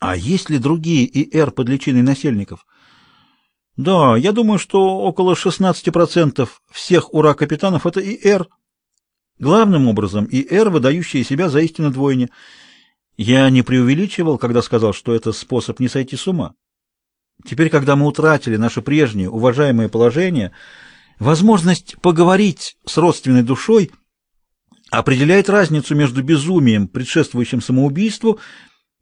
А есть ли другие ИР под личиной насельников? Да, я думаю, что около 16% всех ура-капитанов это ИР. Главным образом ИР, выдающие себя за истинно двойни. Я не преувеличивал, когда сказал, что это способ не сойти с ума. Теперь, когда мы утратили наше прежнее уважаемое положение, возможность поговорить с родственной душой определяет разницу между безумием, предшествующим самоубийству,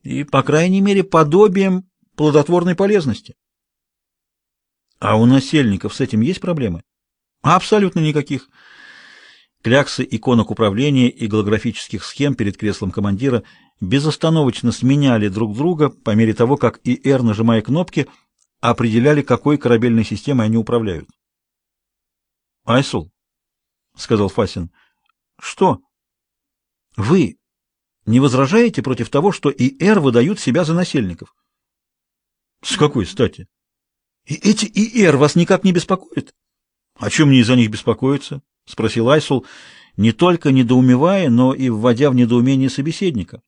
и, по крайней мере, подобием плодотворной полезности. А у насельников с этим есть проблемы? Абсолютно никаких. Кляксы иконок управления и голографических схем перед креслом командира безостановочно сменяли друг друга по мере того, как ИР, нажимая кнопки, определяли, какой корабельной системой они управляют. «Айсул», — сказал Фасин, — «что? Вы не возражаете против того, что ИР выдают себя за насельников?» «С какой стати?» «И эти ИР вас никак не беспокоят?» «О чем мне из-за них беспокоиться?» — спросил Айсул, не только недоумевая, но и вводя в недоумение собеседника.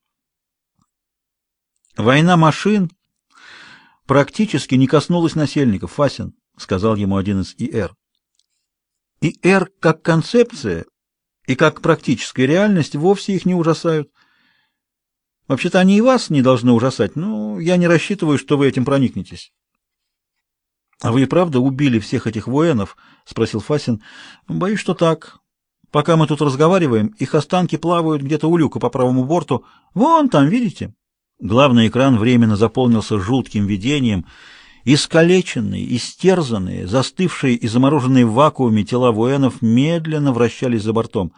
«Война машин практически не коснулась насельников, Фасин, сказал ему один из ИР. ИР как концепция и как практическая реальность вовсе их не ужасают. Вообще-то они и вас не должны ужасать, но я не рассчитываю, что вы этим проникнетесь. — А вы и правда убили всех этих воинов? — спросил Фасин. — Боюсь, что так. Пока мы тут разговариваем, их останки плавают где-то у люка по правому борту. Вон там, видите? Главный экран временно заполнился жутким видением. Искалеченные, истерзанные, застывшие и замороженные в вакууме тела военов медленно вращались за бортом.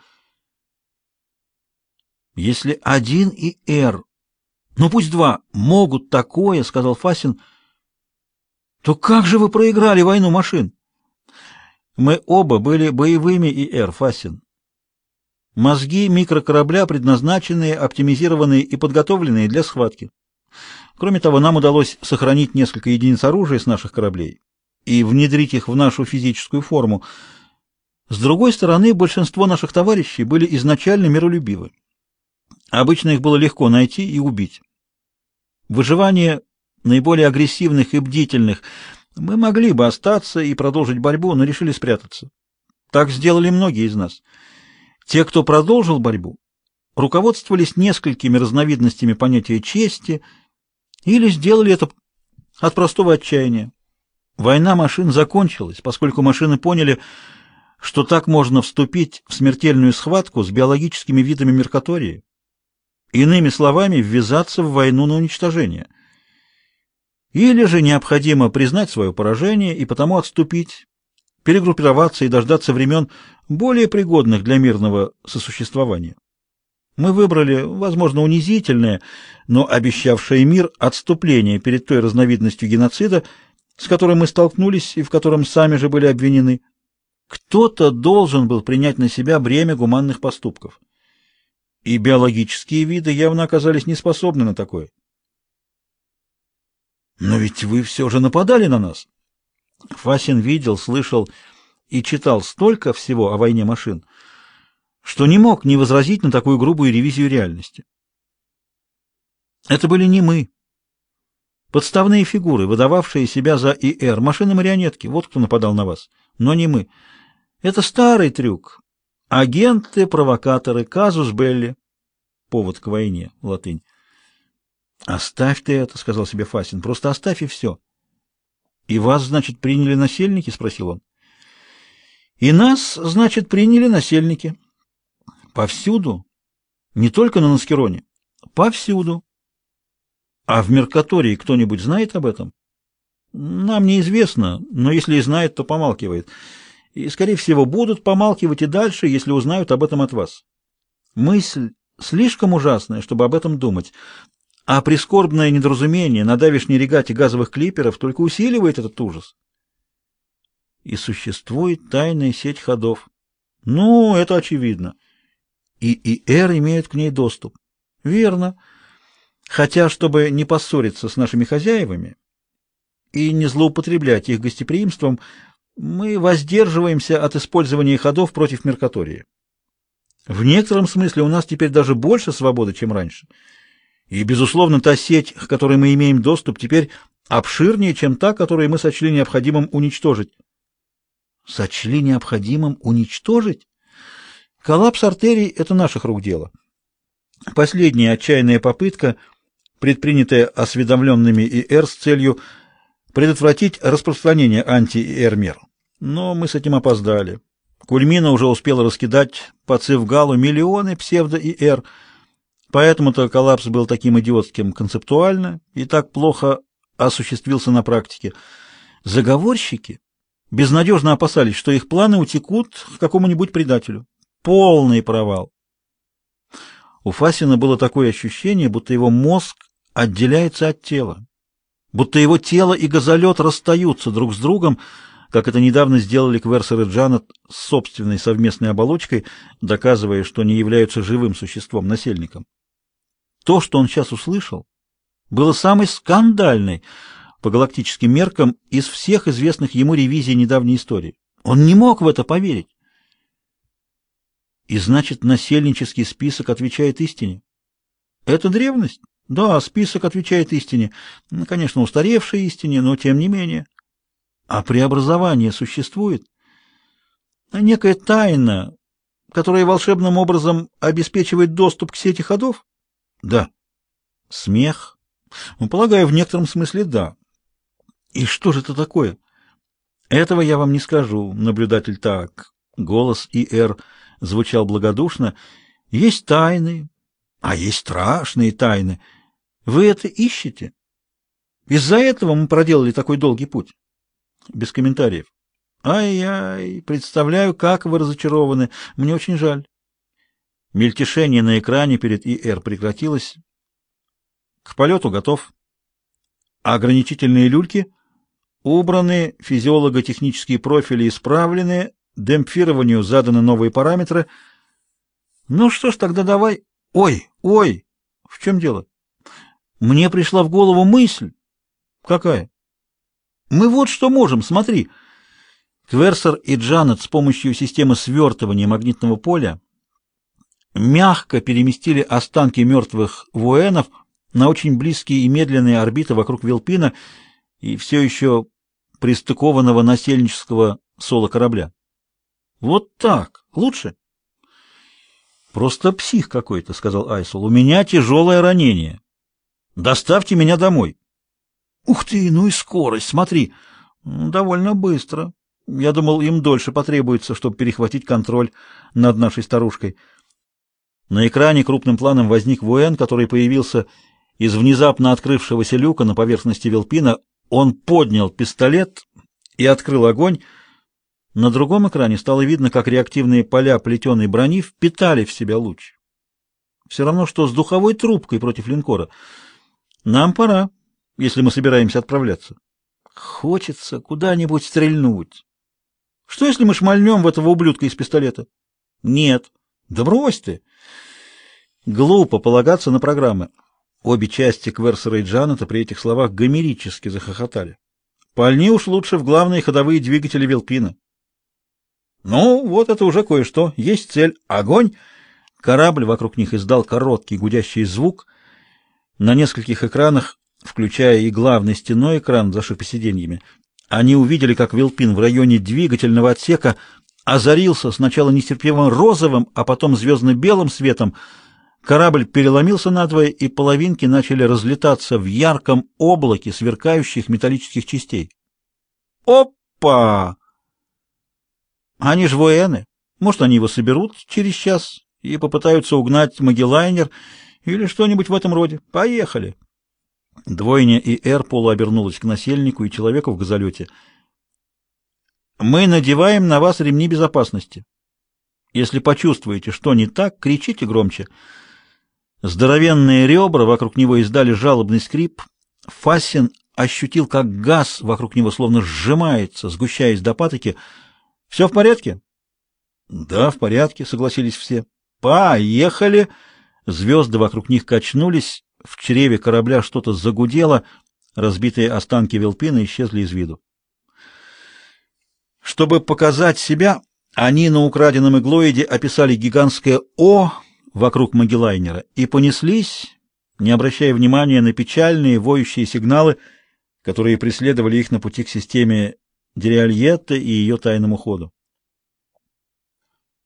«Если один и Р, ну пусть два, могут такое, — сказал Фасин, — то как же вы проиграли войну машин?» «Мы оба были боевыми и Р, Фасин. Мозги микрокорабля предназначенные, оптимизированные и подготовленные для схватки. Кроме того, нам удалось сохранить несколько единиц оружия с наших кораблей и внедрить их в нашу физическую форму. С другой стороны, большинство наших товарищей были изначально миролюбивы. Обычно их было легко найти и убить. Выживание наиболее агрессивных и бдительных мы могли бы остаться и продолжить борьбу, но решили спрятаться. Так сделали многие из нас. Те, кто продолжил борьбу, руководствовались несколькими разновидностями понятия чести или сделали это от простого отчаяния. Война машин закончилась, поскольку машины поняли, что так можно вступить в смертельную схватку с биологическими видами Меркатории. Иными словами, ввязаться в войну на уничтожение. Или же необходимо признать свое поражение и потому отступить, перегруппироваться и дождаться времен, более пригодных для мирного сосуществования. Мы выбрали, возможно, унизительное, но обещавшее мир отступление перед той разновидностью геноцида, с которой мы столкнулись и в котором сами же были обвинены. Кто-то должен был принять на себя бремя гуманных поступков. И биологические виды явно оказались неспособны на такое. Но ведь вы все же нападали на нас. Фасин видел, слышал и читал столько всего о войне машин, что не мог не возразить на такую грубую ревизию реальности. Это были не мы. Подставные фигуры, выдававшие себя за ИР, машины-марионетки, вот кто нападал на вас, но не мы. Это старый трюк. Агенты, провокаторы, казус белли. Повод к войне, латынь. «Оставь ты это», — сказал себе Фасин, — «просто оставь и все». «И вас, значит, приняли насельники?» — спросил он. «И нас, значит, приняли насельники. Повсюду. Не только на Наскероне. Повсюду. А в Меркатории кто-нибудь знает об этом?» «Нам неизвестно, но если и знает, то помалкивает. И, скорее всего, будут помалкивать и дальше, если узнают об этом от вас. Мысль слишком ужасная, чтобы об этом думать. А прискорбное недоразумение на давешней регате газовых клиперов только усиливает этот ужас. И существует тайная сеть ходов. Ну, это очевидно. И ИР имеет к ней доступ. Верно. Хотя, чтобы не поссориться с нашими хозяевами и не злоупотреблять их гостеприимством, мы воздерживаемся от использования ходов против Меркатории. В некотором смысле у нас теперь даже больше свободы, чем раньше — И, безусловно, та сеть, к которой мы имеем доступ, теперь обширнее, чем та, которую мы сочли необходимым уничтожить. Сочли необходимым уничтожить? Коллапс артерий — это наших рук дело. Последняя отчаянная попытка, предпринятая осведомленными ИР с целью предотвратить распространение анти-ИР мер. Но мы с этим опоздали. Кульмина уже успела раскидать по Цивгалу миллионы псевдо-ИР, поэтому-то коллапс был таким идиотским концептуально и так плохо осуществился на практике. Заговорщики безнадежно опасались, что их планы утекут к какому-нибудь предателю. Полный провал. У Фасина было такое ощущение, будто его мозг отделяется от тела, будто его тело и газолет расстаются друг с другом, как это недавно сделали Кверсер и Джанет с собственной совместной оболочкой, доказывая, что не являются живым существом, насельником. То, что он сейчас услышал, было самой скандальной по галактическим меркам из всех известных ему ревизий недавней истории. Он не мог в это поверить. И значит, насельнический список отвечает истине. Это древность? Да, список отвечает истине. Ну, конечно, устаревшей истине, но тем не менее. А преобразование существует? Некая тайна, которая волшебным образом обеспечивает доступ к сети ходов? Да. Смех? Ну, полагаю, в некотором смысле да. И что же это такое? Этого я вам не скажу, наблюдатель так. Голос И.Р. звучал благодушно. Есть тайны, а есть страшные тайны. Вы это ищете? Из-за этого мы проделали такой долгий путь. Без комментариев. Ай-яй, представляю, как вы разочарованы. Мне очень жаль. Мельтешение на экране перед ИР прекратилось. К полету готов. Ограничительные люльки убраны, физиолого-технические профили исправлены, демпфированию заданы новые параметры. Ну что ж, тогда давай... Ой, ой, в чем дело? Мне пришла в голову мысль. Какая? Мы вот что можем, смотри. Кверсер и Джанет с помощью системы свертывания магнитного поля мягко переместили останки мертвых военов на очень близкие и медленные орбиты вокруг Вилпина и все еще пристыкованного насельнического соло корабля. Вот так. Лучше? Просто псих какой-то, сказал Айсул. У меня тяжелое ранение. Доставьте меня домой. Ух ты, ну и скорость, смотри. Довольно быстро. Я думал, им дольше потребуется, чтобы перехватить контроль над нашей старушкой. На экране крупным планом возник Вуэн, который появился из внезапно открывшегося люка на поверхности Велпина. Он поднял пистолет и открыл огонь. На другом экране стало видно, как реактивные поля плетеной брони впитали в себя луч. Все равно, что с духовой трубкой против линкора. Нам пора, если мы собираемся отправляться. Хочется куда-нибудь стрельнуть. Что, если мы шмальнем в этого ублюдка из пистолета? Нет. Да брось ты! Глупо полагаться на программы. Обе части Кверсера и Джаната при этих словах гомерически захохотали. Пальни уж лучше в главные ходовые двигатели Велпина. Ну, вот это уже кое-что. Есть цель. Огонь! Корабль вокруг них издал короткий гудящий звук. На нескольких экранах, включая и главный стеной экран за шипосиденьями, они увидели, как Велпин в районе двигательного отсека озарился сначала нестерпимым розовым, а потом звездно-белым светом. Корабль переломился надвое, и половинки начали разлетаться в ярком облаке сверкающих металлических частей. Опа! Они ж воены. Может, они его соберут через час и попытаются угнать Магеллайнер или что-нибудь в этом роде. Поехали. Двойня и Эр полуобернулась к насельнику и человеку в газолете — мы надеваем на вас ремни безопасности. Если почувствуете, что не так, кричите громче. Здоровенные ребра вокруг него издали жалобный скрип. Фасин ощутил, как газ вокруг него словно сжимается, сгущаясь до патоки. «Все в порядке?» «Да, в порядке», — согласились все. «Поехали!» Звезды вокруг них качнулись, в чреве корабля что-то загудело, разбитые останки Велпина исчезли из виду. Чтобы показать себя, они на украденном иглоиде описали гигантское «О» вокруг Магеллайнера и понеслись, не обращая внимания на печальные воющие сигналы, которые преследовали их на пути к системе Дериальетта и ее тайному ходу.